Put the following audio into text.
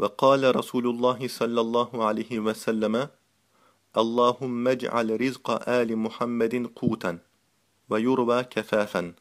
وقال رسول الله صلى الله عليه وسلم اللهم اجعل رزق آل محمد قوتا ويروى كفافا.